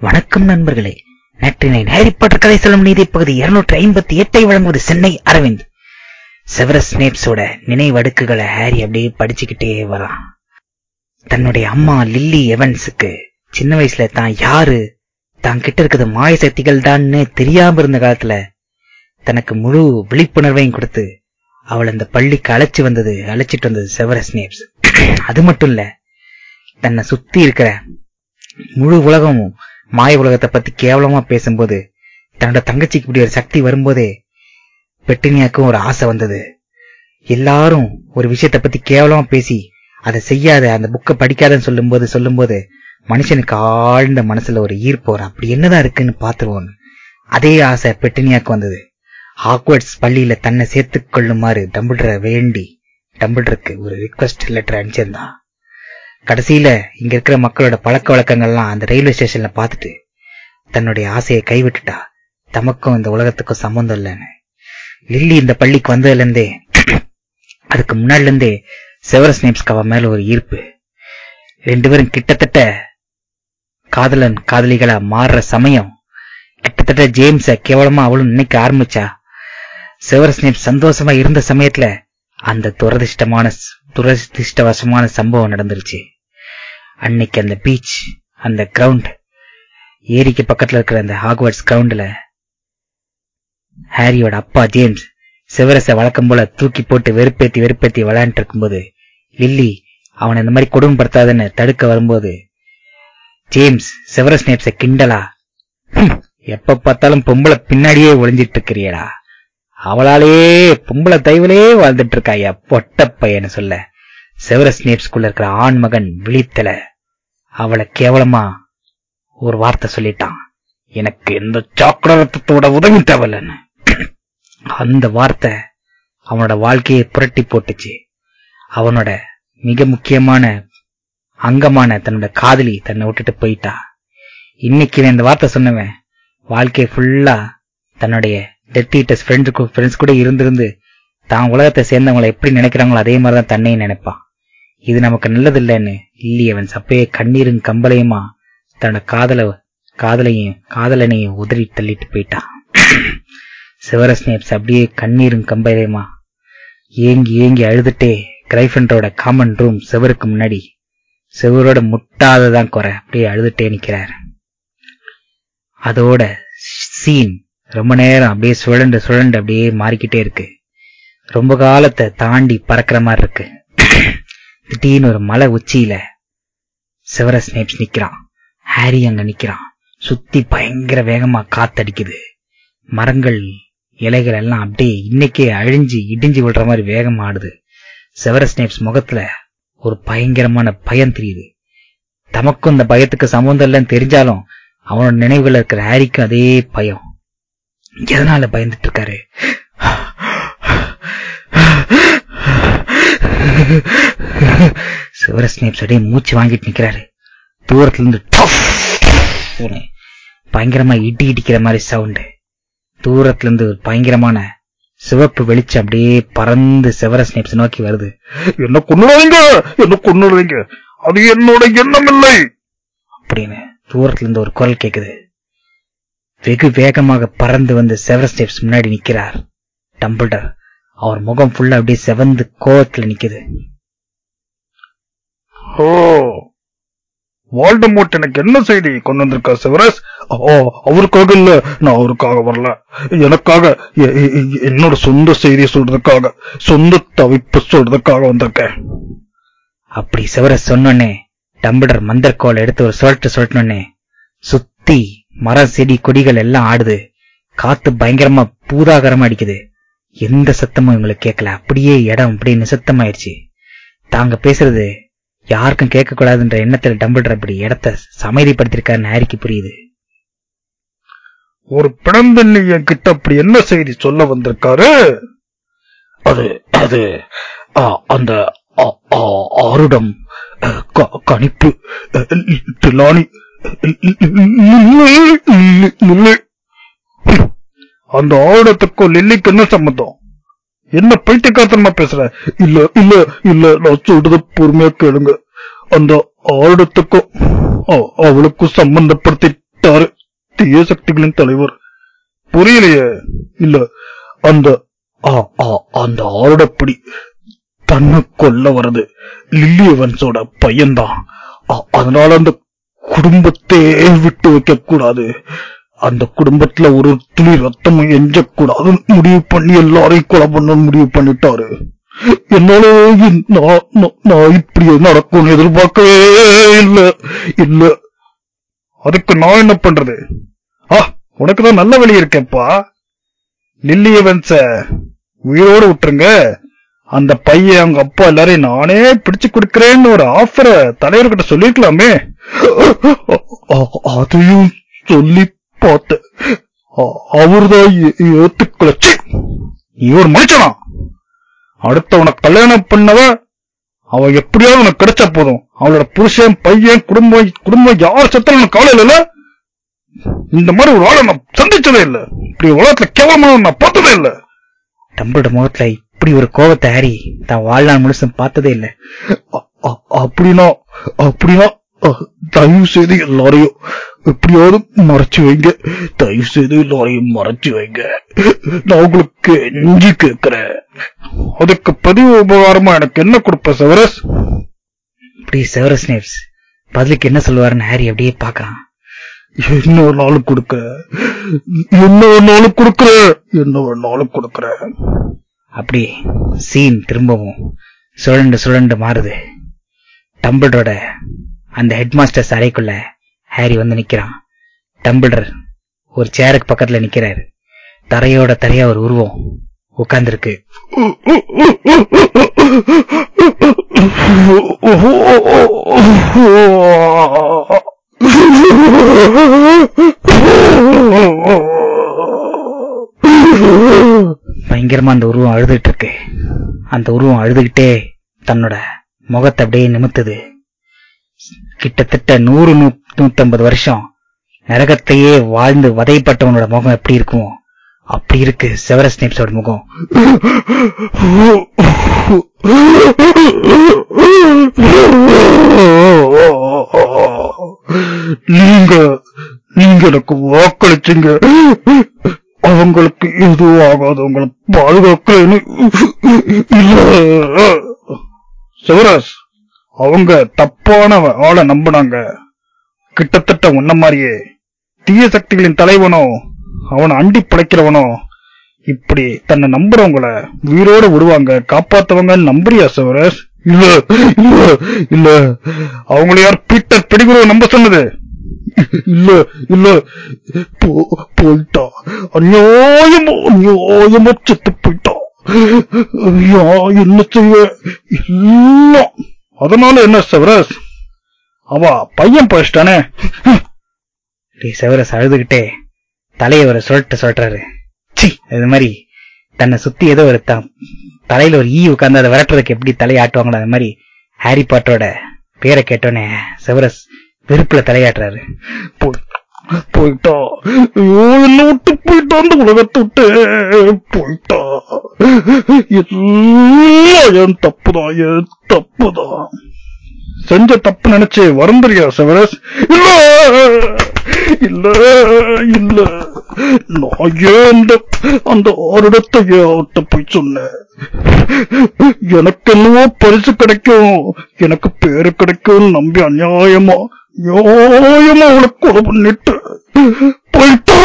வணக்கம் நண்பர்களே. நேற்றினை ஹாரி கதை சொல்லும் நீதி பகுதி இருநூற்றி ஐம்பத்தி எட்டை வழங்குவது சென்னை அரவிந்த். செவரஸ் ஸ்னேப்ஸோட நினைவடுக்குகளை ஹாரி அப்படியே படிச்சுக்கிட்டே வரான். தன்னுடைய அம்மா லில்லி எவன்ஸுக்கு சின்ன வயசுல தான் யாரு தான் கிட்ட இருக்கிறது மாய சக்திகள் தான்னு தெரியாம இருந்த காலத்துல தனக்கு முழு விழிப்புணர்வையும் கொடுத்து அவள் அந்த பள்ளிக்கு அழைச்சு வந்தது அழைச்சிட்டு வந்தது செவரஸ் ஸ்னேப்ஸ் அது மட்டும் இல்ல தன்னை சுத்தி இருக்கிற முழு உலகமும் மாய உலகத்தை பத்தி கேவலமா பேசும்போது தன்னோட தங்கச்சிக்கு இப்படி ஒரு சக்தி வரும்போதே பெட்டினியாக்கும் ஒரு ஆசை வந்தது. எல்லாரும் ஒரு விஷயத்தை பத்தி கேவலமா பேசி அதை செய்யாத அந்த புக்கை படிக்காதன்னு சொல்லும்போது சொல்லும்போது மனுஷனுக்கு ஆழ்ந்த மனசுல ஒரு ஈர்ப்பு வரும். அப்படி என்னதான் இருக்குன்னு பாத்துருவோம் அதே ஆசை பெட்டினியாக்கு வந்தது. ஹாக்வர்ட்ஸ் பள்ளியில தன்னை சேர்த்து கொள்ளுமாறு டம்பிள்ற வேண்டி டம்பிள்ருக்கு ஒரு ரிக்வஸ்ட் லெட்டர் அனுப்பிச்சிருந்தான். கடைசியில இங்க இருக்கிற மக்களோட பழக்க வழக்கங்கள்லாம் அந்த ரயில்வே ஸ்டேஷன்ல பார்த்துட்டு தன்னுடைய ஆசையை கைவிட்டுட்டா தமக்கும் இந்த உலகத்துக்கும் சம்பந்தம் இல்லைன்னு. லில்லி இந்த பள்ளிக்கு வந்ததுல இருந்தே அதுக்கு முன்னாடில இருந்தே செவரஸ் நேப்ஸ்க்கு அவ மேல ஒரு ஈர்ப்பு. ரெண்டு பேரும் கிட்டத்தட்ட காதலன் காதலிகளா மாறுற சமயம் கிட்டத்தட்ட ஜேம்ஸ கேவலமா அவளும் நினைக்க ஆரம்பிச்சா. செவரஸ் நேப் சந்தோஷமா இருந்த சமயத்துல அந்த துரதிர்ஷ்டமான துரதிர்ஷ்டவசமான சம்பவம் நடந்துருச்சு. அன்னைக்கு அந்த பீச் அந்த கிரவுண்ட் ஏரிக்கு பக்கத்துல இருக்கிற அந்த ஹாக்வர்ட்ஸ் கிரவுண்ட்ல ஹாரியோட அப்பா ஜேம்ஸ் செவரச வழக்கம் போல தூக்கி போட்டு வெறுப்பேத்தி வெறுப்பேத்தி விளையாண்டு இருக்கும்போது லில்லி அவனை இந்த மாதிரி கொடுமைப்படுத்தாதன்னு தடுக்க வரும்போது ஜேம்ஸ் சிவரஸ் நேப்ஸ கிண்டலா எப்ப பார்த்தாலும் பொம்பளை பின்னாடியே ஒளிஞ்சிட்டு இருக்கிறியடா. அவளாலே பொம்பளை தயவுலே வாழ்ந்துட்டு இருக்காயா பொட்ட பையன்னு சொல்ல. செவரஸ் நேப்ஸ்குள்ள இருக்கிற ஆண் மகன் விழித்தல. அவளை கேவலமா ஒரு வார்த்தை சொல்லிட்டான். எனக்கு எந்த சாக்கரத்தோட உதவி தேவையில்லைன்னு. அந்த வார்த்தை அவனோட வாழ்க்கையை புரட்டி போட்டுச்சு. அவனோட மிக முக்கியமான அங்கமான தன்னோட காதலி தன்னை விட்டுட்டு போயிட்டா. இன்னைக்கு நான் இந்த வார்த்தை சொன்னவன் வாழ்க்கையை ஃபுல்லா தன்னுடைய டெத் ஈட்டர்ஸ் ஃப்ரெண்ட்ஸுக்கு ஃப்ரெண்ட்ஸ் கூட இருந்திருந்து தான் உலகத்தை சேர்ந்தவங்களை எப்படி நினைக்கிறாங்களோ அதே மாதிரிதான் தன்னையும் நினைப்பான். இது நமக்கு நல்லதில்லைன்னு இல்லி அவன் சப்பையே கண்ணீரும் கம்பளையுமா தன்னோட காதல காதலையும் காதலனையும் உதறி தள்ளிட்டு போயிட்டான். சிவரஸ்னேப்ஸ் அப்படியே கண்ணீரும் கம்பளையுமா ஏங்கி ஏங்கி அழுதுட்டே கிரைஃபண்டரோட காமன் ரூம் செவருக்கு முன்னாடி செவரோட முட்டாததான் குறை அப்படியே அழுதுட்டே நிக்கிறார். அதோட சீன் ரொம்ப நேரம் அப்படியே சுழண்டு சுழண்டு அப்படியே மாறிக்கிட்டே இருக்கு. ரொம்ப காலத்தை தாண்டி பறக்கிற மாதிரி இருக்கு. திடீர்னு ஒரு மலை உச்சியில சிவர ஸ்னேப்ஸ் நிக்கிறான். ஹாரி அங்க நிக்கிறான். சுத்தி பயங்கர வேகமா காத்தடிக்குது. மரங்கள் இலைகள் எல்லாம் அப்படியே இன்னைக்கே அழிஞ்சு இடிஞ்சு விடுற மாதிரி வேகமா ஆடுது. செவர ஸ்னேப்ஸ் முகத்துல ஒரு பயங்கரமான பயம் தெரியுது. தமக்கும் இந்த பயத்துக்கு சம்மந்தம் இல்லைன்னு தெரிஞ்சாலும் அவனோட நினைவுகள் இருக்கிற ஹாரிக்கும் அதே பயம். எதனால பயந்துட்டு இருக்காரு சிவரஸ்னேப் அப்படியே மூச்சு வாங்கிட்டு நிக்கிறாரு. தூரத்துல இருந்து பயங்கரமா இடி இடிக்கிற மாதிரி சவுண்டு தூரத்துல இருந்து பயங்கரமான சிவப்பு வெளிச்சம் அப்படியே பறந்து சிவரஸ்னேப்ஸ் நோக்கி வருது. என்ன கொண்டுடுவீங்க என்ன கொண்டுடுவீங்க அது என்னோட எண்ணம் இல்லை அப்படின்னு தூரத்துல இருந்து ஒரு குரல் கேக்குது. வெகு வேகமாக பறந்து வந்து செவர ஸ்டெப்ஸ் முன்னாடி நிக்கிறார் டம்பிள்டர் அவர் முகம் ஃபுல்லா அப்படியே செவந்து கோவத்துல நிக்குது. ஓ வால்டமோட் எனக்கு என்ன செய்தி கொண்டு வந்திருக்கா சிவரஸ் ஓ அவருக்காக இல்ல நான் அவருக்காக வரல. எனக்காக என்னோட சொந்த செய்தியை சொல்றதுக்காக சொந்த தவிப்பு சொல்றதுக்காக வந்திருக்கேன். அப்படி சிவரஸ் சொன்னோன்னே டம்பிளர் மந்தர்கோல் எடுத்து ஒரு சொல்லிட்டு சொல்லட்டோன்னே சுத்தி மரம் செடி கொடிகள் எல்லாம் ஆடுது. காத்து பயங்கரமா பூதாகரமா அடிக்குது. எந்த சத்தமும் இவங்களுக்கு கேட்கல. அப்படியே இடம் அப்படியே நிசத்தமாயிருச்சு தாங்க பேசுறது யாருக்கும் கேட்க கூடாதுன்ற எண்ணத்துல டம்பிள்டர் அப்படி இடத்த சமைதிப்படுத்திருக்காருன்னு ஹாரிக்கு புரியுது. ஒரு பிணந்தண்ணி என் கிட்ட அப்படி என்ன செய்தி சொல்ல வந்திருக்காரு? அது அது அந்த ஆருடம் கணிப்பு திலானி அந்த ஆயுடத்துக்கும் லில்லிக்கு என்ன சம்பந்தம்? என்ன பைத்தியக்காரத்தனமா பேசுற? இல்ல இல்ல இல்ல நான் சொல்றது பொறுமையா கேளுங்க. அந்த ஆயுடத்துக்கும் அவளுக்கும் சம்பந்தப்படுத்திட்டாரு தீய சக்திகளின் தலைவர். புரியலையே? இல்ல அந்த அந்த ஆருடப்படி தன்னை கொல்ல வர்றது லில்லி எவன்ஸோட பையன்தான். அதனால அந்த குடும்பத்தையே விட்டு வைக்க கூடாது அந்த குடும்பத்துல ஒரு துளி ரத்தமும் எஞ்ச முடிவு பண்ணி எல்லாரையும் கொலை பண்ண முடிவு பண்ணிட்டாரு. என்னால நான் இப்படி நடக்கும்னு எதிர்பார்க்கவே இல்ல. இல்ல. அதுக்கு நான் என்ன பண்றது? ஆ உனக்குதான் நல்ல வழி இருக்கேப்பா லில்லி எவன்ஸ உயிரோடு விட்டுருங்க. அந்த பையன் அவங்க அப்பா எல்லாரையும் நானே பிடிச்சு கொடுக்கறேன்னு ஒரு ஆஃபரை தலைவர்கிட்ட சொல்லிருக்கலாமே. அதையும் சொல்லி பார்த்தேன் அவர்தான் ஏ- ஏத்துக்கல. ச்சீ! நீ ஒரு மனுஷனா? அடுத்த உனக்கு கல்யாணம் பண்ணவ அவ எப்படியாவது உனக்கு கிடைச்சா போதும். அவளோட புருஷன் பையன் குடும்பம் குடும்பம் யார் செத்தாலும் உனக்கு கவலை இல்ல இந்த மாதிரி ஒரு ஆளை நான் சந்திச்சதே இல்ல. இப்படி உலகத்துல கேவலமான நான் பார்த்ததே இல்ல. டம்பிளோட முகத்துல இப்படி ஒரு கோவத்தை ஹாரி தான் வாழ்நாள் முழுசும் பார்த்ததே இல்ல. அப்படின்னா அப்படின்னா தயவு செய்து எல்லாரையும் எப்படியாவது மறைச்சு வைங்க தயவு செய்து எல்லாரையும் மறைச்சு வைங்க நான் உங்களுக்கு நெஞ்சு கேட்கிறேன் அதுக்கு பதிவு உபகாரமா எனக்கு என்ன கொடுப்ப சவரஸ் இப்படி செவரஸ் ஸ்னேப்ஸ் பதிலுக்கு என்ன சொல்லுவாருன்னு ஹாரி அப்படியே பாக்குறான் என்ன வேணாலும் கொடுக்க என்ன வேணாலும் கொடுக்கற என்ன வேணாலும் கொடுக்கற அப்படி சீன் திரும்பவும் சுழண்டு சுழண்டு மாறுது டம்பிளரோட அந்த ஹெட் மாஸ்டர்ஸ் அறைக்குள்ள ஹாரி வந்து நிக்கிறான். டம்பிளர் ஒரு சேருக்கு பக்கத்துல நிக்கிறாரு. தரையோட தரையா ஒரு உருவம் உட்கார்ந்துருக்கு. பயங்கரமா அந்த உருவம் அழுதுட்டு இருக்கு. அந்த உருவம் அழுதுகிட்டே தன்னோட முகத்தை அப்படியே நிமித்துது. கிட்டத்தட்ட நூறு நூ- நூத்தம்பது வருஷம் நரகத்தையே வாழ்ந்து வதைப்பட்டவனோட முகம் எப்படி இருக்கும்? அப்படி இருக்கு செவரஸ் ஸ்னேப்ஸோட முகம். நீங்க நீங்க எனக்கு வாக்களிச்சீங்க. அவங்களுக்கு எதுவும் ஆகாது. உங்களை பாதுகாக்கிறேன்னு இல்ல. அவங்க தப்பான ஆளை நம்பினாங்க. கிட்டத்தட்ட உன்ன மாதிரியே. தீய சக்திகளின் தலைவனோ அவனை அண்டி பிழைக்கிறவனோ இப்படி தன்னை நம்புறவங்கள உயிரோட விடுவாங்க. காப்பாத்துவாங்கன்னு நம்புறியா சவரஸ் இல்ல இல்ல இல்ல. அவங்கள யார் பீட்டர் பெடிகுரோ நம்ப சொன்னது? இல்ல இல்ல. போயிட்டா. அநியாயமா அநியாயமா செத்து போயிட்டா. ஐயா என்ன செய்ய எல்லாம் அதனால என்ன சிவராஜ் அவ பையன் போயிட்டானே செவரஸ் அழுதுகிட்டே தலையை ஒரு சொல்லிட்டு சொல்றாரு சி இது மாதிரி தன்னை சுத்தி ஏதோ ஒரு தலையில ஒரு ஈ உட்கார்ந்து அதை விரட்டுறதுக்கு எப்படி தலையாட்டுவாங்களோ அது மாதிரி ஹாரி பாட்டரோட பேரை கேட்டோன்னே செவரஸ் வெறுப்புல தலையாட்டுறாரு போயிட்டா. ஐயோ என்ன விட்டு போயிட்டா அந்த உலகத்தை விட்டு போயிட்டா. எல்லாம் என் தப்புதான் என் தப்புதான். செஞ்ச தப்பு நினைச்சு வருந்தறியா செவரஸ்? இல்ல! இல்ல இல்ல. நான் ஏன் அந்த அந்த ஆரிடத்தை அவட்ட போய் சொன்னேன்? எனக்கு என்னவோ பரிசு கிடைக்கும். எனக்கு பேரு கிடைக்கும். நம்பி அநியாயமா நியாயமா அவளை கொலை பண்ணிட்டு போயிட்டா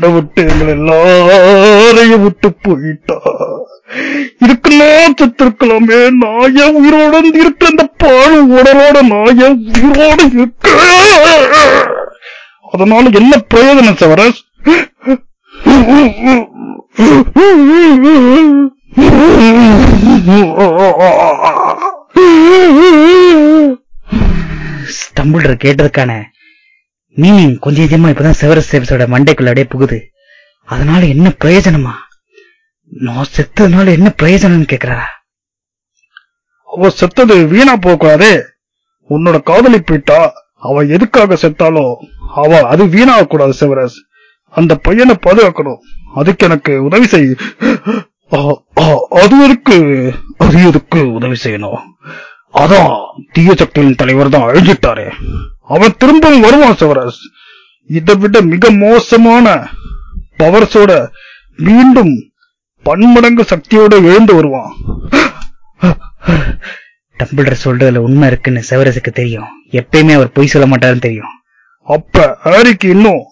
என்ன விட்டு எங்களை எல்லாரையும் விட்டு போயிட்டா. இருக்கலாம் செத்து இருக்கலாமே நான் ஏன் உயிரோட இருந்து இருக்க அந்த பாழ் உடலோட நான் ஏன் உயிரோட இருக்க. அதனால என்ன பிரயோஜனம் சவரஸ் டம்பிள்டர் கேட்டிருக்கானே. மீனிங் கொஞ்சம் கொஞ்சமா இப்பதான் செவரஸ் சேப்ஸோட மண்டைக்குள்ள அப்படியே புகுது. அதனால என்ன பிரயோஜனமா? நான் செத்ததுனால என்ன பிரயோஜனம்னு கேக்குறாரா? அவ செத்தது வீணா போகக்கூடாது. உன்னோட காதலி போயிட்டா அவ எதுக்காக செத்தாலோ அவ அது வீணாக கூடாது செவரஸ் அந்த பையனை பாதுகாக்கணும். அதுக்கு எனக்கு உதவி செய். அது எதுக்கு? அது எதுக்கு உதவி செய்யணும்? அதான் தீய சக்தியின் தலைவர் தான் அழிஞ்சிட்டாரு. அவன் திரும்பவும் வருவான் செவரஸ். இதை விட மிக மோசமான பவர்ஸோட மீண்டும் பன்மடங்கு சக்தியோட எழுந்து வருவான். டம்பிள்டர் சொல்றதுல உண்மை இருக்குன்னு செவரஸுக்கு தெரியும். எப்பயுமே அவர் பொய் சொல்ல மாட்டாருன்னு தெரியும். அப்ப ஹாரிக்கு இன்னும்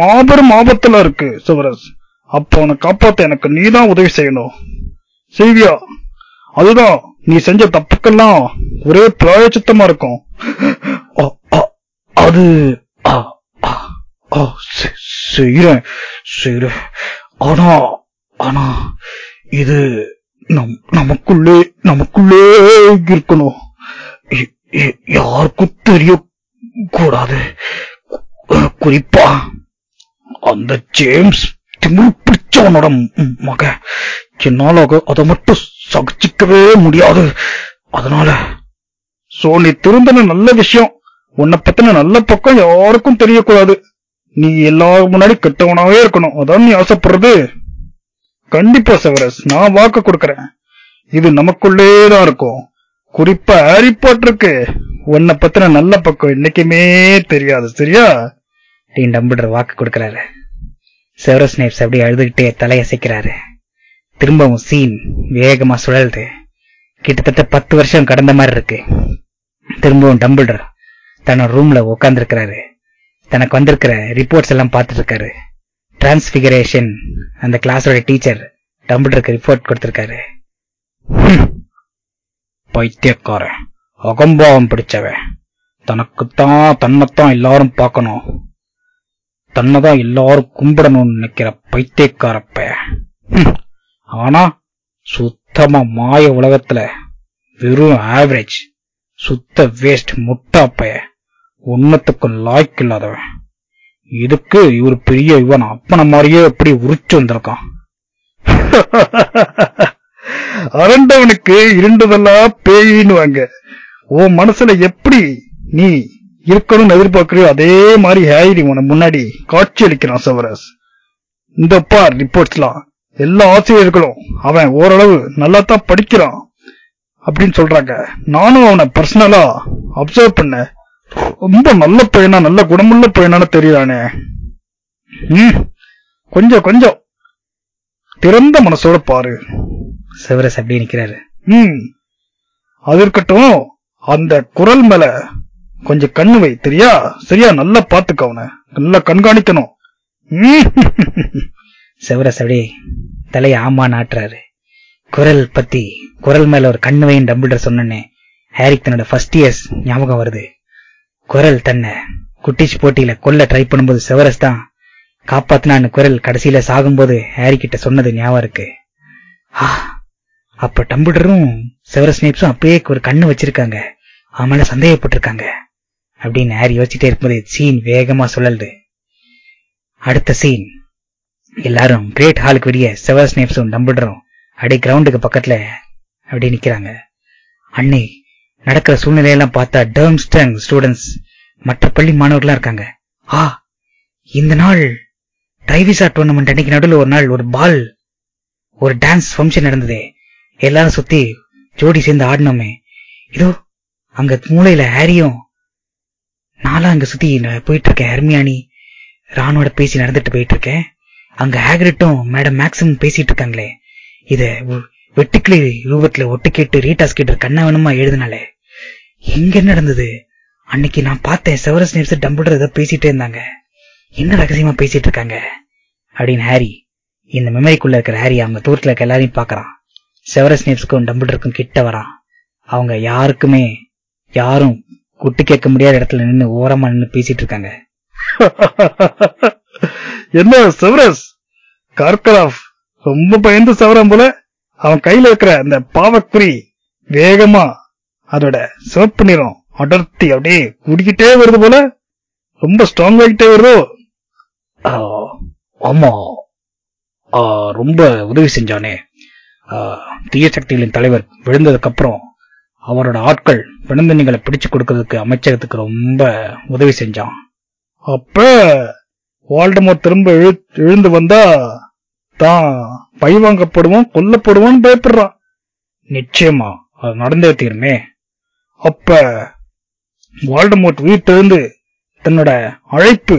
மாபெரும் ஆபத்துல இருக்கு செவரஸ். அப்ப அவனை காப்பாத்த எனக்கு நீதான் உதவி செய்யணும். செய்வியா அதுதான் நீ செஞ்ச தப்புக்கெல்லாம் ஒரே பிராயச்சித்தமா இருக்கும். அது அ, அ, அ, ஆனா ஆனா இது நம் நமக்குள்ளே நமக்குள்ளே இருக்கணும். யாருக்கும் தெரிய கூடாது குறிப்பா அந்த ஜேம்ஸ் திமிரு பிடிச்சவனோட ம்- மகன் என்னால அத- அதை மட்டும் சகிச்சிக்கவே முடியாது. அதனால சோனி நீ திருந்தன நல்ல விஷயம் உன்னை பத்தின நல்ல பக்கம் யாருக்கும் தெரியக்கூடாது. நீ எல்லாரும் முன்னாடி கெட்டவனாவே இருக்கணும். அதான் நீ ஆசைப்படுறது. கண்டிப்பா செவரஸ் நான் வாக்கு கொடுக்கறேன். இது நமக்குள்ளே தான் இருக்கும். குறிப்பா ஹாரி பாட்டருக்கு. உன்னை பத்தின நல்ல பக்கம் என்னைக்குமே தெரியாது சரியா? டீன் டம்பிடர் வாக்கு கொடுக்கறாரு. செவரஸ் நேப்ஸ் அப்படியே அழுதுகிட்டே தலையசைக்கிறாரு திரும்பவும் சீன் வேகமா சுழலுது. கிட்டத்தட்ட பத்து வருஷம் கடந்த மாதிரி இருக்கு. திரும்பவும் டம்பிள்டர் தன்னோட ரூம்ல உட்கார்ந்துருக்கிறாரு தனக்கு வந்திருக்கிற ரிப்போர்ட்ஸ் எல்லாம் பார்த்துட்டு இருக்காரு டிரான்ஸ்பிகரேஷன் அந்த கிளாஸோட டீச்சர் டம்பிள்டருக்கு ரிப்போர்ட் கொடுத்திருக்காரு. பைத்தியக்காரன். அகம்பாவம் பிடிச்சவன். தனக்குத்தான் தன்னைத்தான் எல்லாரும் பார்க்கணும். தன்னைதான் எல்லாரும் கும்பிடணும்னு நினைக்கிற பைத்தியக்காரப்ப ஆனா சுத்தமா மாய உலகத்துல வெறும் ஆவரேஜ் சுத்த வேஸ்ட் முட்டாப்பைய உன்னத்துக்கு லாய்க்கு இல்லாதவன். இதுக்கு இவர் பெரிய இவன் அப்பனை மாதிரியே எப்படி உரிச்சு வந்திருக்கான். அரண்டவனுக்கு இருண்டதெல்லாம் பேயின்னுவாங்க. உன் மனசுல எப்படி நீ இருக்கணும்னு எதிர்பார்க்கறியோ அதே மாதிரி ஹேரி உனக்கு முன்னாடி காட்சி அளிக்கிறான் சவரஸ். இந்த பார் ரிப்போர்ட்ஸ்லாம் எல்லா ஆசிரியர்களும் அவன் ஓரளவு நல்லா தான் படிக்கிறான். அப்படின்னு சொல்றாங்க. நானும் அவனை பர்சனலா அப்சர்வ் பண்ணேன். ரொம்ப நல்ல பையனா நல்ல குணமுள்ள பையனான தெரியுறானே ம் கொஞ்சம் கொஞ்சம். திறந்த மனசோட பாரு. செவரஸ் அப்படியே நிக்கிறாரு. ம் அது இருக்கட்டும் அந்த குரல் மேல கொஞ்சம் கண்ணு வை தெரியா சரியா? நல்லா பாத்துக்க அவனை. நல்லா கண்காணிக்கணும். செவரஸ் அப்படியே தலையை ஆமா நாட்டுறாரு. குரல் பத்தி குரல் மேல ஒரு கண்ணு வைன்னு டம்பிள்டர் சொன்னனே. ஹாரிக் தன்னோட ஃபர்ஸ்ட் இயர்ஸ் ஞாபகம் வருது. குரல் தன்னை குட்டிச் போட்டியில கொல்ல ட்ரை பண்ணும்போது செவரஸ் தான் காப்பாத்தினான்னு குரல் கடைசியில சாகும்போது ஹாரி கிட்ட சொன்னது ஞாபகம் இருக்கு. அப்ப டம்பிள்டரும் செவரஸ் நேப்ஸும் அப்பயே ஒரு கண்ணு வச்சிருக்காங்க. அவன் சந்தேகப்பட்டிருக்காங்க. அப்படின்னு ஹாரி யோசிச்சுட்டே இருக்கும்போது சீன் வேகமா சுழலுது. அடுத்த சீன் எல்லாரும் கிரேட் ஹாலுக்கு வெளியே செவரஸ் நேப்ஸும் டம்பிள்டரும் அப்படியே கிரவுண்டுக்கு பக்கத்துல அப்படியே நிக்கிறாங்க. அன்னை நடக்கிற சூழ்நிலையெல்லாம் பார்த்தா டேர்ம்ஸ்டங் ஸ்டூடெண்ட்ஸ். மற்ற பள்ளி மாணவர்களா இருக்காங்க. ஆ இந்த நாள் டைவிசா டோர்னமெண்ட் அன்னைக்கு நடுவில் ஒரு நாள் ஒரு பால் ஒரு டான்ஸ் ஃபங்க்ஷன் நடந்ததே. எல்லாரும் சுத்தி ஜோடி சேர்ந்து ஆடினோமே. இதோ அங்க மூளையில ஹாரியும் நானும் அங்க சுத்தி போயிட்டு இருக்கேன் ஹெர்மியானி ராணோட பேசி நடந்துட்டு போயிட்டு இருக்கேன் அங்க ஹேக்ரிட்டும் மேடம் மேக்ஸும் பேசிட்டு இருக்காங்களே. இத வெட்டுக்கிளி ரூபத்துல ஒட்டு கேட்டு ரீட்டாஸ் கிட்ட கண்ணா வேணுமா எழுதினாலே. எங்க என்ன நடந்தது? அன்னைக்கு நான் பார்த்தேன் செவரஸ் நேப்ஸ் டம்பிள்டர் ஏதோ பேசிட்டே இருந்தாங்க. என்ன ரகசியமா பேசிட்டு இருக்காங்க? அப்படின்னு ஹாரி இந்த மெமரிக்குள்ள இருக்கிற ஹாரி அவங்க தூரத்துல இருக்க எல்லாரையும் பாக்குறான் செவரஸ் நேப்ஸ்க்கும் டம்பிள்டருக்கும் கிட்ட வரான். அவங்க யாருக்குமே யாரும் குட்டு கேட்க முடியாத இடத்துல நின்னு ஓரமா நின்னு பேசிட்டு இருக்காங்க. என்ன செவரஸ் கார்கராஃப் ரொம்ப பயந்து சவரம் போல அவன் கையில இருக்கிற அந்த பாவக்குறி வேகமா அதோட சிவப்பு நிறம் அடர்த்தி அப்படியே குடிக்கிட்டே வருது போல. ரொம்ப ஸ்ட்ராங் ஆகிட்டே வருதோ? ஆ, ஆமா. ஆ, ரொம்ப உதவி செஞ்சானே. தீய சக்திகளின் தலைவர் விழுந்ததுக்கு அப்புறம் அவரோட ஆட்கள் விழுந்தனிகளை பிடிச்சு கொடுக்கறதுக்கு அமைச்சகத்துக்கு ரொம்ப உதவி செஞ்சான். அப்ப வால்டமோர் திரும்ப எழுந்து வந்தா தான் பை வாங்கப்படுவோம் கொல்லப்படுவான்னு பயப்படுறான். நிச்சயமா அது நடந்தே தீருமே. அப்ப வால்டமோட் வீட்டிலிருந்து தன்னோட அழைப்பு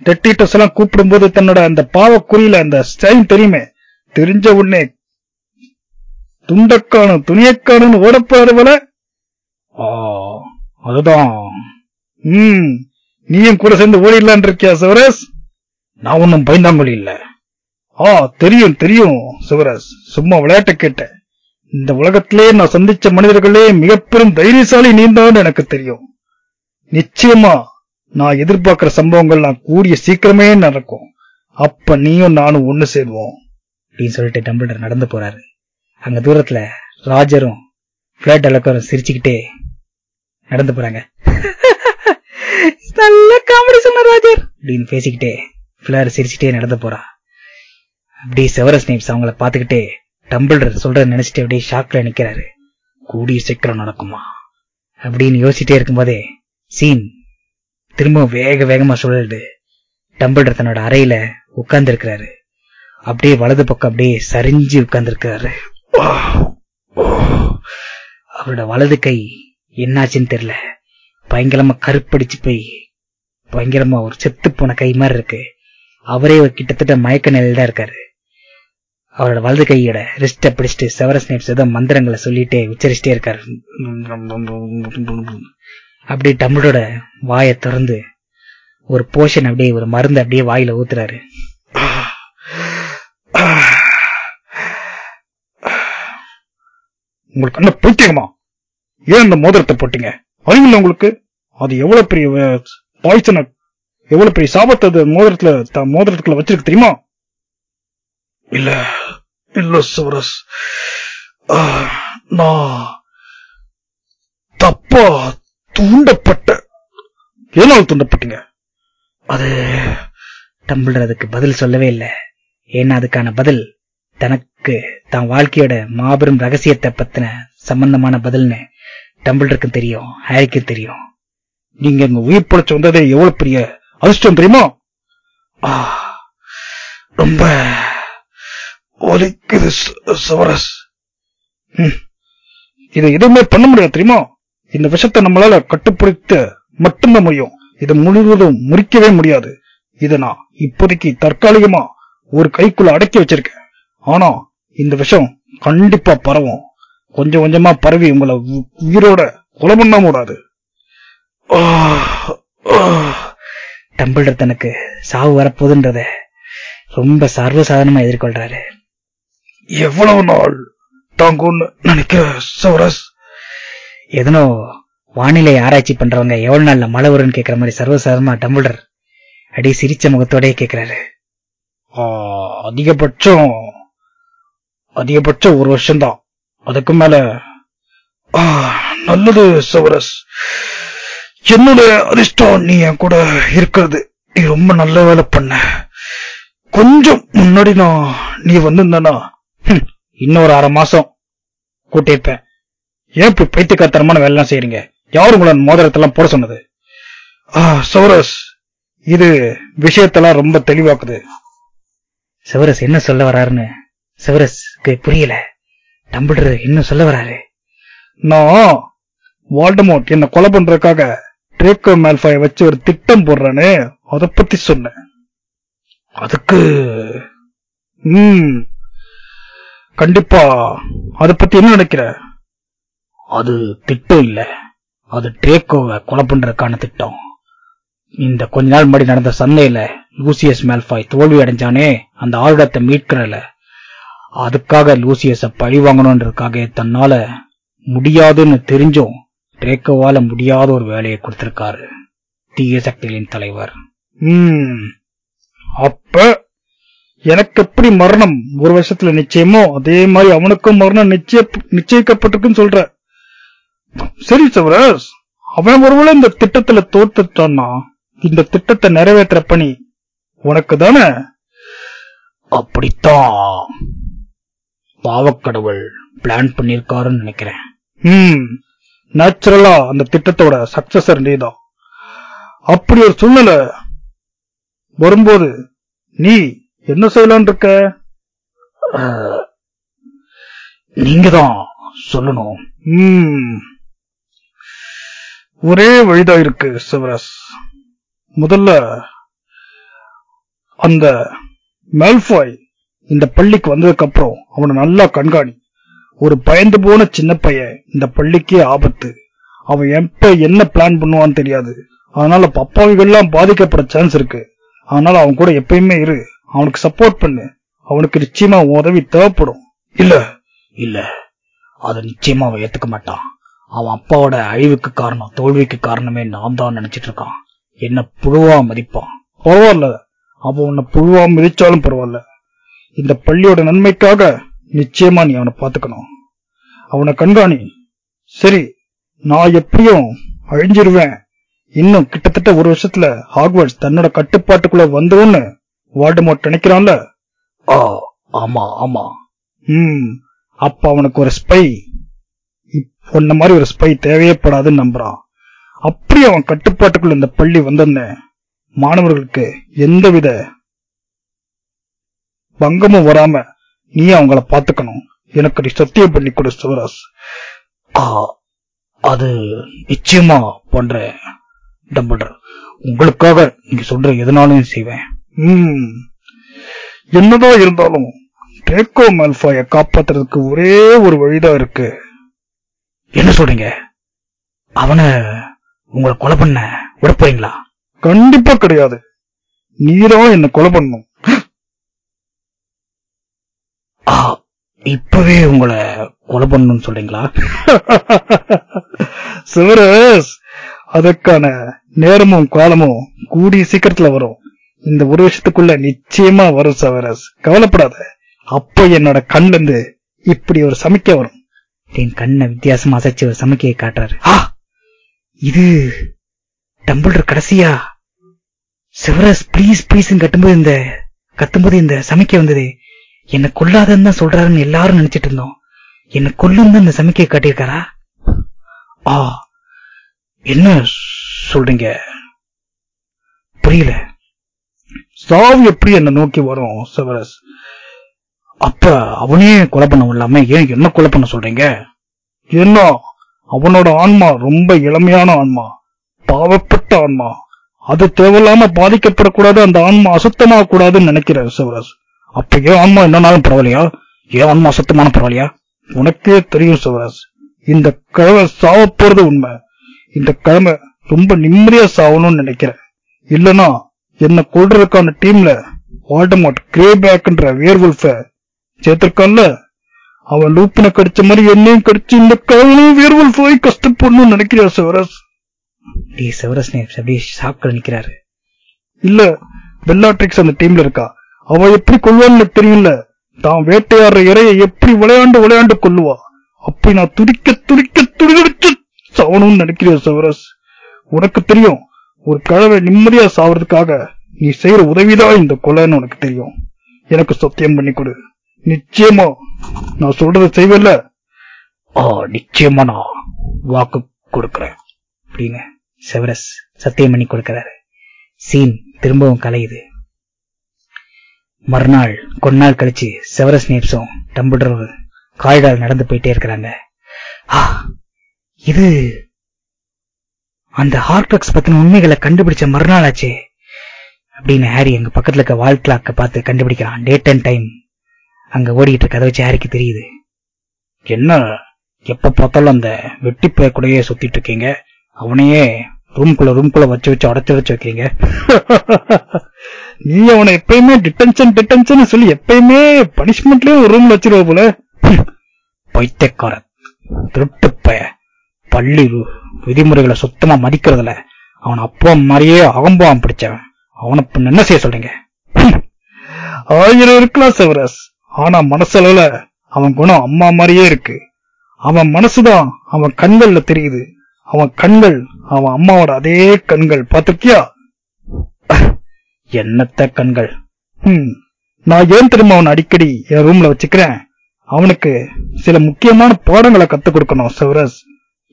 டெட்டிட்டஸ் எல்லாம் கூப்பிடும்போது தன்னோட அந்த பாவக்குறியில அந்த ஸ்டைன் தெரியுமே? தெரிஞ்ச உடனே துண்டக்கானும் துணியக்கானும் ஓடப்போறது போல ஆ, அதுதான். உம் நீயும் கூட சேர்ந்து ஓடிடலான் இருக்கியா சிவராஸ் நான் ஒன்னும் பயந்தாங்கொழி இல்ல. ஆ தெரியும் தெரியும் சிவராஸ் சும்மா விளையாட்டு கேட்டேன். இந்த உலகத்திலே நான் சந்திச்ச மனிதர்களே மிக பெரும் தைரியசாலி நீந்தான் எனக்கு தெரியும். நிச்சயமா நான் எதிர்பார்க்கிற சம்பவங்கள் நான் கூடிய சீக்கிரமே நடக்கும். அப்ப நீயும் நானும் ஒண்ணு சேருவோம். அப்படின்னு சொல்லிட்டு டம்பிள்டர் நடந்து போறாரு. அங்க தூரத்துல ராஜரும் பிளாட் அலக்கரும் சிரிச்சுக்கிட்டே நடந்து போறாங்க. நல்ல காமெடி சொன்ன ராஜர். அப்படின்னு பேசிக்கிட்டே பிளார் சிரிச்சுட்டே நடந்து போறா அப்படியே செவரஸ் நேம்ஸ் அவங்கள பாத்துக்கிட்டே டம்பிள்டர் சொல்ற நினைச்சிட்டு அப்படியே ஷாக்ல நிக்கிறாரு. கூடிய சீக்கிரம் நடக்குமா? அப்படின்னு யோசிச்சிட்டே இருக்கும்போதே சீன் திரும்ப வேக வேகமா சுழலுது. டம்பிள்டர் தன்னோட அறையில உட்கார்ந்து இருக்கிறாரு அப்படியே வலது பக்கம் அப்படியே சரிஞ்சு உட்கார்ந்து இருக்காரு அவரோட வலது கை என்னாச்சுன்னு தெரியல. பயங்கரமா கருப்படிச்சு போய் பயங்கரமா ஒரு செத்து போன கை மாதிரி இருக்கு. அவரே ஒரு கிட்டத்தட்ட மயக்க நிலையில தான் இருக்காரு. அவரோட வலது கையோட ரிஸ்ட பிடிச்சிட்டு செவரஸ் நேப்ஸ் ஏதோ மந்திரங்களை சொல்லிட்டே உச்சரிச்சிட்டே இருக்காரு. அப்படியே டம்ளோட வாயை திறந்து ஒரு போஷன் அப்படியே ஒரு மருந்து அப்படியே வாயில ஊத்துறாரு. உங்களுக்கு என்ன பைத்தியமா ஏன் இந்த மோதிரத்தை போட்டீங்க? அறிவில்லை உங்களுக்கு? அது எவ்வளவு பெரிய பாய்ச்சன எவ்வளவு பெரிய சாபத்தை மோதிரத்துல மோதிரத்துக்குள்ள வச்சிருக்கு தெரியுமா? இல்ல இல்ல சுவரஸ். நான் தப்பா தூண்டப்பட்ட ஏனால் தூண்டப்பட்டீங்க? அது டம்பிள் அதுக்கு பதில் சொல்லவே இல்லை. ஏன்னா அதுக்கான பதில் தனக்கு தான் வாழ்க்கையோட மாபெரும் ரகசியத்தை பத்தின சம்பந்தமான பதில்னு டம்பிள்டருக்கும் தெரியும் ஹாரிக்கும் தெரியும். நீங்க எங்க உயிர் பிழைச்சு வந்ததே எவ்வளவு பெரிய அதிர்ஷ்டம் தெரியுமா? ரொம்ப ஒலிக்குது சவரஸ். இதை எதுவுமே பண்ண முடியாது தெரியுமா? இந்த விஷத்தை நம்மளால கட்டுப்படுத்த மட்டும்தான் முடியும். இதை முழுவதும் முறிக்கவே முடியாது. இதை நான் இப்போதைக்கு தற்காலிகமா ஒரு கைக்குள்ள அடக்கி வச்சிருக்கேன். ஆனா இந்த விஷம் கண்டிப்பா பரவும். கொஞ்சம் கொஞ்சமா பரவி உங்களை உ- உயிரோட கொலை பண்ண கூடாது தனக்கு சாவு வரப்போகுதுன்றத ரொம்ப சர்வசாதாரணமா எதிர்கொள்றாரு. எவ்வளவு நாள் தாங்கும்னு நினைக்கிற சவரஸ் எதனோ வானிலை ஆராய்ச்சி பண்றவங்க எவ்வளவு நாள்ல மழை வரும்னு கேக்குற மாதிரி சர்வசாதாரணமா டம்பிளர் அடி சிரிச்ச முகத்தோடயே கேக்குறாரு. ஆ, அதிகபட்சம் அதிகபட்சம் ஒரு வருஷம்தான். அதுக்கு மேல நல்லது சவரஸ் என்னோட அதிர்ஷ்டம் நீ என் கூட இருக்கிறது. நீ ரொம்ப நல்ல வேலை பண்ண. கொஞ்சம் முன்னாடி நான் நீ வந்திருந்தனா இன்னொரு அரை மாசம் கூட்டியிருப்பேன். ஏன் இப்படி பைத்தியக்காரத்தனமான வேலை எல்லாம் செய்யறீங்க யாரு உங்களை மோதிரத்தெல்லாம் போட சொன்னது? சௌரஸ் இது விஷயத்தெல்லாம் ரொம்ப தெளிவாக்குது. சிவரஸ் என்ன சொல்ல வராருன்னு சிவரஸ்க்கு புரியல. டம்பிளர் என்ன சொல்ல வராரு. நான் வால்டமோட் என்ன கொலை பண்றதுக்காக ட்ரேக்கோ மேல்ஃபாய வச்சு ஒரு திட்டம் போடுறானே அத பத்தி சொன்னேன். அதுக்கு ம் கண்டிப்பா. அத பத்தி என்ன நினைக்கிற? அது திட்டம் இல்ல. அது ட்ரேக்கோவை கொலை பண்றதுக்கான திட்டம். இந்த கொஞ்ச நாள் முன்னாடி நடந்த சந்தையில லூசியஸ் மேல்ஃபாய் தோல்வி அடைஞ்சானே அந்த ஆருடத்தை மீட்கிறல. அதுக்காக லூசியஸ பழி வாங்கணுன்றதுக்காக தன்னால முடியாதுன்னு தெரிஞ்சும் ட்ரேக்கோவால முடியாத ஒரு வேலையை கொடுத்திருக்காரு. தீய சக்திகளின் தலைவர். ம். அப்ப எனக்கு எப்படி மரணம் ஒரு வருஷத்துல நிச்சயமோ? அதே மாதிரி அவனுக்கும் மரணம் நிச்சய நிச்சயிக்கப்பட்டிருக்குன்னு சொல்ற. சரி சவரஸ் அவன் ஒருவேளை இந்த திட்டத்துல தோத்துட்டான்னா இந்த திட்டத்தை நிறைவேற்ற பணி உனக்கு தானே அப்படித்தான். பாவக்கடவுள் பிளான் பண்ணிருக்காருன்னு நினைக்கிறேன். ம் நேச்சுரலா அந்த திட்டத்தோட சக்சஸர் நீதான். அப்படி ஒரு சூழ்நிலை வரும்போது நீ என்ன செய்யலான் இருக்க? நீங்க தான் சொல்லணும். ஒரே வழிதான் இருக்கு சிவராஸ். முதல்ல அந்த மேல்ஃபாய் இந்த பள்ளிக்கு வந்ததுக்கு அப்புறம் அவனை நல்லா கண்காணி. ஒரு பயந்து போன சின்ன பையன் இந்த பள்ளிக்கே ஆபத்து. அவன் எப்ப என்ன பிளான் பண்ணுவான்னு தெரியாது. அதனால பப்பாவிகள்லாம் பாதிக்கப்பட சான்ஸ் இருக்கு. அதனால அவன் கூட எப்பயுமே இரு. அவனுக்கு சப்போர்ட் பண்ணு. அவனுக்கு நிச்சயமா உதவி தேவைப்படும். இல்ல. இல்ல. அத நிச்சயமா அவன் ஏத்துக்க மாட்டான். அவன் அப்பாவோட அழிவுக்கு காரணம் தோல்விக்கு காரணமே நான் தான் நினைச்சிட்டு இருக்கான். என்ன புழுவா மதிப்பான். பரவாயில்ல. அவன் உன்னை புழுவா மிதிச்சாலும் பரவாயில்ல. இந்த பள்ளியோட நன்மைக்காக நிச்சயமா நீ அவனை பாத்துக்கணும் அவனை கண்காணி. சரி நான் எப்படியும் அழிஞ்சிருவேன். இன்னும் கிட்டத்தட்ட ஒரு வருஷத்துல ஹாக்வர்ட்ஸ் தன்னோட கட்டுப்பாட்டுக்குள்ள வந்தோன்னு வால்டமோட் நினைக்கிறான்ல? ஆ ஆமா ஆமா. ம் அப்ப அவனுக்கு ஒரு ஸ்பை உன்ன மாதிரி ஒரு ஸ்பை தேவையப்படாதுன்னு நம்புறான். அப்படி அவன் கட்டுப்பாட்டுக்குள்ள இந்த பள்ளி வந்தோன்னு மாணவர்களுக்கு எந்தவித பங்கமும் வராம நீ அவங்கள பாத்துக்கணும். எனக்கு நீ சத்தியம் பண்ணி கொடு சிவராஸ். ஆ அது நிச்சயமா பண்றேன். டம்பிள்டர் உங்களுக்காக நீங்க சொல்ற எதனாலும் செய்வேன். ம். என்னதான் இருந்தாலும் டேக்கோ மேல்ஃபாய காப்பாத்துறதுக்கு ஒரே ஒரு வழிதான் இருக்கு. என்ன சொல்றீங்க? அவனை உங்களை கொலை பண்ண விட போறீங்களா? கண்டிப்பா கிடையாது. நீதான் என்ன கொலை பண்ணும் இப்பவே உங்களை கொலை பண்ணணும்னு சொல்றீங்களா? சிவரஸ் அதற்கான நேரமும் காலமும் கூடிய சீக்கிரத்துல வரும். இந்த ஒரு வருஷத்துக்குள்ள நிச்சயமா வரும் சவரஸ் கவலைப்படாத. அப்போ என்னோட கண்ல இருந்து இப்படி ஒரு சமிக்கை வரும். என் கண்ணை வித்தியாசமா அசைச்சு ஒரு சமைக்கையை காட்டுறாரு. ஆ! இது டம்பிள்டர் கடைசியா? சிவரஸ் ப்ளீஸ் ப்ளீஸ் கட்டும்போது இந்த கத்தும்போது இந்த சமைக்கை வந்தது. என்ன கொல்லாதன்னு தான் சொல்றாருன்னு எல்லாரும் நினைச்சிட்டு இருந்தோம். என்ன கொல்லும் தான் இந்த சமைக்கையை காட்டியிருக்காரா? ஆ. என்ன சொல்றீங்க? புரியல. சாவு எப்படி என்ன நோக்கி வரும் செவரஸ்? அப்ப அவனே கொலை பண்ண இல்லாம ஏன் என்ன கொலை பண்ண சொல்றீங்க? என்ன? அவனோட ஆன்மா ரொம்ப இளமையான ஆன்மா பாவப்பட்ட ஆன்மா. அது தேவையில்லாம பாதிக்கப்படக்கூடாது அந்த ஆன்மா அசுத்தமாக கூடாதுன்னு நினைக்கிறார் சிவராஜ் அப்ப ஏன் ஆன்மா என்னன்னாலும் பரவாயில்லையா? ஏன் ஆன்மா அசுத்தமான பரவாயில்லையா? உனக்கே தெரியும் சிவராஜ் இந்த கிழமை சாவ போறது உண்மை. இந்த கிழமை ரொம்ப நிம்மதியா சாவணும்னு நினைக்கிறேன். இல்லைன்னா என்ன கொள்றதுக்கான டீம்ல வால்டமாட் கிரேபேக்ன்ற வியர்வுல்ஃப சேர்த்திருக்கான்ல? அவன் லூப்பின கடிச்ச மாதிரி என்னையும் கடிச்சு இந்த கிழமையும் வியர்வுல்ஃப் போய் கஷ்டப்படணும்னு நினைக்கிறியா சிவராஸ் டேய் செவரஸ் நேப்ஸ் அப்படியே ஷாக்ல நிக்கிறாரு. இல்ல பெல்லாட்ரிக்ஸ் அந்த டீம்ல இருக்கா? அவ எப்படி கொள்வான்னு தெரியும்ல தான் வேட்டையாடுற இறையை எப்படி விளையாண்டு விளையாண்டு கொல்லுவா? அப்படி நான் துடிக்க துடிக்க துடிச்சு சாவணும்னு நினைக்கிறேன் சவரஸ் உனக்கு தெரியும் ஒரு கிழவை நிம்மதியா சாவறதுக்காக நீ செய்யற உதவிதான் இந்த கொலைன்னு உனக்கு தெரியும். எனக்கு சத்தியம் பண்ணி கொடு. நிச்சயமா நான் சொல்றத செய்வேல்ல? ஆ நிச்சயமா நான் வாக்கு கொடுக்கறேன். அப்படின்னு செவரஸ் சத்தியம் பண்ணி கொடுக்கிறாரு. சீன் திரும்பவும் கலையுது. மறுநாள் கொஞ்ச நாள் கழிச்சு செவரஸ் நேப்ஸும் டம்பிள்டர் காரிடார் நடந்து போயிட்டே இருக்கிறாங்க. இது அந்த ஹார்க்ரக்ஸ் பத்தின உண்மைகளை கண்டுபிடிச்ச மறுநாள் ஆச்சு அப்படின்னு ஹாரி எங்க பக்கத்துல இருக்க வால் கிளாக்க பார்த்து கண்டுபிடிக்கிறான். டேட் அண்ட் டைம் அங்க ஓடிட்டு இருக்க அதை வச்சு ஹாரிக்கு தெரியுது. என்ன? எப்ப பார்த்தாலும் அந்த வெட்டி பைய கூடயே சுத்திட்டு இருக்கீங்க? அவனையே ரூம்குள்ள ரூம்குள்ள வச்சு வச்சு அடைச்சு வச்சு வைக்கிறீங்க? நீ அவனை எப்பயுமே டிட்டன்ஷன் டிட்டன்ஷன் சொல்லி எப்பயுமே பனிஷ்மெண்ட்லயும் ஒரு ரூம்ல வச்சிருவ போல. பைத்தியக்காரன். திருட்டு பய. பள்ளி விதிமுறைகளை சுத்தமா மதிக்கிறதுல அவன் அப்பா மாதிரியே அகம்பாவம் பிடிச்சவன். அவனை என்ன செய்ய சொல்றீங்க? ஆயிரம் இருக்கலாம் செவரஸ். ஆனா மனசளவுல அவன் குணம் அம்மா மாதிரியே இருக்கு. அவன் மனசுதான் அவன் கண்கள்ல தெரியுது. அவன் கண்கள் அவன் அம்மாவோட அதே கண்கள். பாத்திருக்கியா என்னத்த கண்கள்? ஹம், நான் ஏன் தெரியுமா அவனை அடிக்கடி என் ரூம்ல வச்சுக்கிறேன்? அவனுக்கு சில முக்கியமான பாடங்களை கத்துக் கொடுக்கணும் செவரஸ்.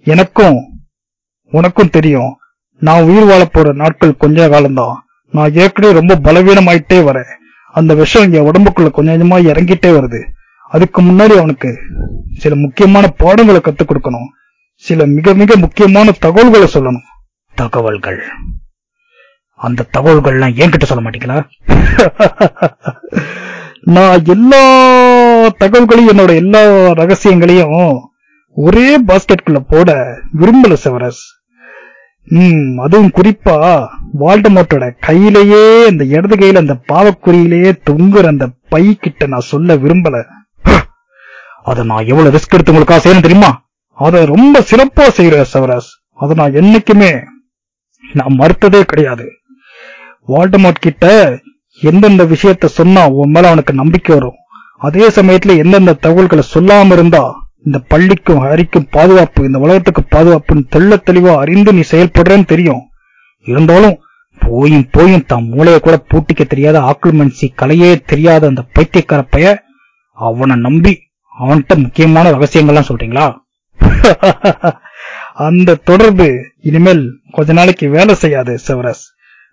எனக்கும் உனக்கும் தெரியும். நான் உயிர் வாழ போற நாட்கள் கொஞ்ச காலம்தான். நான் ஏற்கனவே ரொம்ப பலவீனமாயிட்டே வரேன். அந்த விஷம் என் உடம்புக்குள்ள கொஞ்சம் கொஞ்சமா இறங்கிட்டே வருது. அதுக்கு முன்னாடி அவனுக்கு சில முக்கியமான பாடங்களை கத்துக் கொடுக்கணும். சில மிக மிக முக்கியமான தகவல்களை சொல்லணும். தகவல்கள். அந்த தகவல்கள்லாம் என்கிட்ட சொல்ல மாட்டீங்களா? நான் எல்லா தகவல்களையும் என்னோட எல்லா ரகசியங்களையும் ஒரே பாஸ்கெட்குள்ள போட விரும்பல செவரஸ். ம் அதுவும் குறிப்பா வால்டமோட்டோட கையிலேயே அந்த இடது கையில அந்த பாவக்குறியிலேயே தொங்குற அந்த பை கிட்ட நான் சொல்ல விரும்பல. அதை நான் எவ்வளவு ரிஸ்க் எடுத்து உங்களுக்காக செய்யணும் தெரியுமா? அத ரொம்ப சிறப்பா செய்யற செவரஸ். அதை நான் என்னைக்குமே நான் மறுத்ததே கிடையாது. வால்டமோட் கிட்ட எந்தெந்த விஷயத்த சொன்னா உன் மேல அவனுக்கு நம்பிக்கை வரும். அதே சமயத்துல எந்தெந்த தகவல்களை சொல்லாம இருந்தா இந்த பள்ளிக்கும் ஹரிக்கும் பாதுகாப்பு இந்த உலகத்துக்கு பாதுகாப்புன்னு தெள்ள தெளிவா அறிந்து நீ செயல்படுறேன்னு தெரியும். இருந்தாலும் போயும் போயும் தம் மூளையை கூட பூட்டிக்க தெரியாத ஆக்குமென்சி கலையே தெரியாத அந்த பைத்தியக்கார பைய அவனை நம்பி அவன்கிட்ட முக்கியமான ரகசியங்கள்லாம் சொல்றீங்களா? அந்த தொடர்பு இனிமேல் கொஞ்ச நாளைக்கு வேலை செய்யாது செவரஸ்.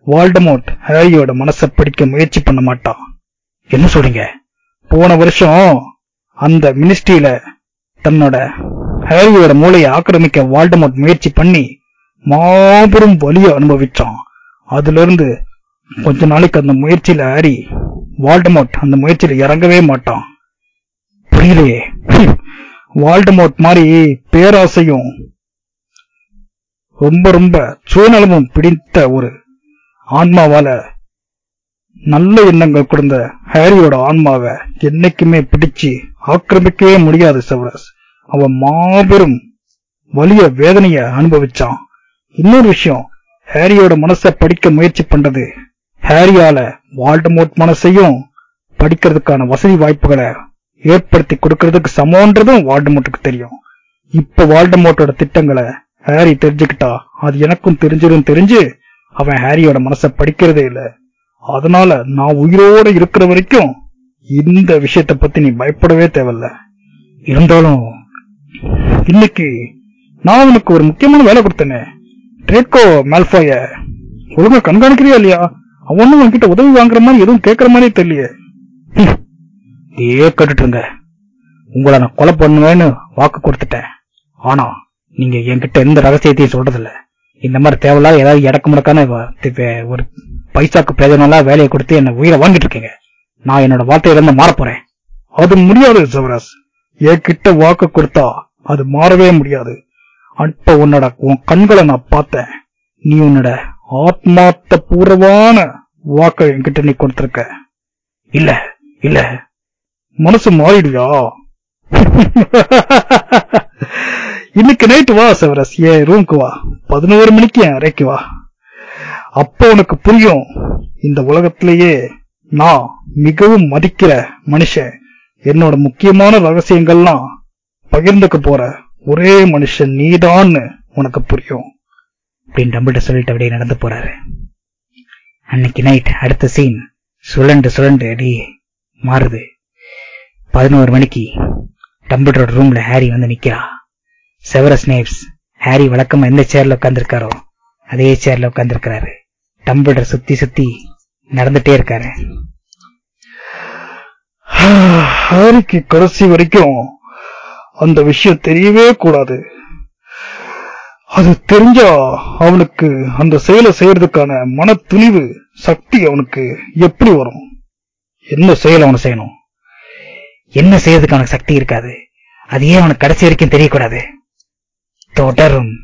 வால்டமோட் ஹாரியோட மனசை பிடிக்க முயற்சி பண்ண மாட்டான். என்ன சொல்றீங்க? போன வருஷம் அந்த மினிஸ்ட்ரியில தன்னோட ஹாரியோட மூளையை ஆக்கிரமிக்க வால்டமோட் முயற்சி பண்ணி மாபெரும் வலியை அனுபவிச்சான். அதுல இருந்து கொஞ்ச நாளைக்கு அந்த முயற்சியில ஹாரி வால்டமோட் அந்த முயற்சியில இறங்கவே மாட்டான். புரியலையே. வால்டமோட் மாதிரி பேராசையும் ரொம்ப ரொம்ப சுயநலமும் பிடித்த ஒரு ஆன்மாவால நல்ல எண்ணங்கள் கொடுத்த ஹாரியோட ஆன்மாவை என்னைக்குமே பிடிச்சு ஆக்கிரமிக்கவே முடியாது செவரஸ் அவன் மாபெரும் வலிய வேதனைய அனுபவிச்சான். இன்னொரு விஷயம் ஹாரியோட மனசை படிக்க முயற்சி பண்றது. ஹாரியால வால்டமோட் மனசையும் படிக்கிறதுக்கான வசதி வாய்ப்புகளை ஏற்படுத்தி கொடுக்கறதுக்கு சமன்றதும் வால்டமோட்டுக்கு தெரியும். இப்ப வால்டமோட்டோட திட்டங்களை ஹாரி தெரிஞ்சுக்கிட்டா அது எனக்கும் தெரிஞ்சிடும் தெரிஞ்சு அவன் ஹாரியோட மனசை படிக்கிறதே இல்ல. அதனால நான் உயிரோட இருக்கிற வரைக்கும் இந்த விஷயத்தை பத்தி நீ பயப்படவே தேவையில்ல. இருந்தாலும் இன்னைக்கு நான் உனக்கு ஒரு முக்கியமான வேலை கொடுத்தேனே. ட்ரேக்கோ மேல்ஃபாய ஒழுங்கா கண்காணிக்கிறியா இல்லையா? அவனும் உன்கிட்ட உதவி வாங்குற மாதிரி எதுவும் கேட்கற மாதிரி தெரியலையே. ஏ இதையே இருங்க உங்களை நான் கொலை பண்ணுவேன்னு வாக்கு கொடுத்துட்டேன். ஆனா நீங்க என்கிட்ட எந்த ரகசியத்தையும் சொல்றதில்ல. இந்த மாதிரி தேவையில்லாத ஏதாவது இடக்கு முடக்கான ஒரு பைசாக்கு பிரயோஜனம்லாம் வேலையை கொடுத்து என்ன உயிரை வாங்கிட்டு இருக்கீங்க நான் என்னோட வார்த்தையிலிருந்து மாறப் போறேன். அது முடியாது சவராஸ். என்கிட்ட வாக்கு கொடுத்தா அது மாறவே முடியாது. அப்ப உன்னோட உன் கண்களை நான் பார்த்தேன். நீ உன்னோட ஆத்மார்த்த பூர்வமான வாக்க என்கிட்ட நீ கொடுத்திருக்க. இல்ல இல்ல. மனசு மாறிடுவியா? இன்னைக்கு நைட்டு வா சவரஸ்? என் ரூமுக்கு வா. பதினோரு மணிக்கு என் அறைக்கு வா. அப்ப உனக்கு புரியும். இந்த உலகத்திலேயே நான் மிகவும் மதிக்கிற மனுஷன். என்னோட முக்கியமான ரகசியங்கள்லாம் பகிர்ந்துக்க போற ஒரே மனுஷன் நீதான்னு உனக்கு புரியும். அப்படின்னு டம்பிள்கிட்ட சொல்லிட்டு அப்படியே நடந்து போறாரு. அன்னைக்கு நைட் அடுத்த சீன் சுழண்டு சுழண்டு அப்படியே மாறுது. பதினோரு மணிக்கு டம்பிள்டரோட ரூம்ல ஹாரி வந்து நிக்கிறா. செவர ஸ்னேப்ஸ். ஹாரி வழக்கமா எந்த சேர்ல உட்காந்துருக்காரோ அதே சேர்ல உட்காந்துருக்கிறாரு டம்பிள்டர் சுத்தி சுத்தி நடந்துட்டே இருக்காரு. ஹாரிக்கு கடைசி வரைக்கும் அந்த விஷயம் தெரியவே கூடாது. அது தெரிஞ்சா அவனுக்கு அந்த செயலை செய்யறதுக்கான மன துணிவு சக்தி அவனுக்கு எப்படி வரும்? என்ன செயல் அவனை செய்யணும்? என்ன செய்யறதுக்கு அவனுக்கு சக்தி இருக்காது? அது ஏன் அவனுக்கு கடைசி வரைக்கும் தெரியக்கூடாது? தொடரும்.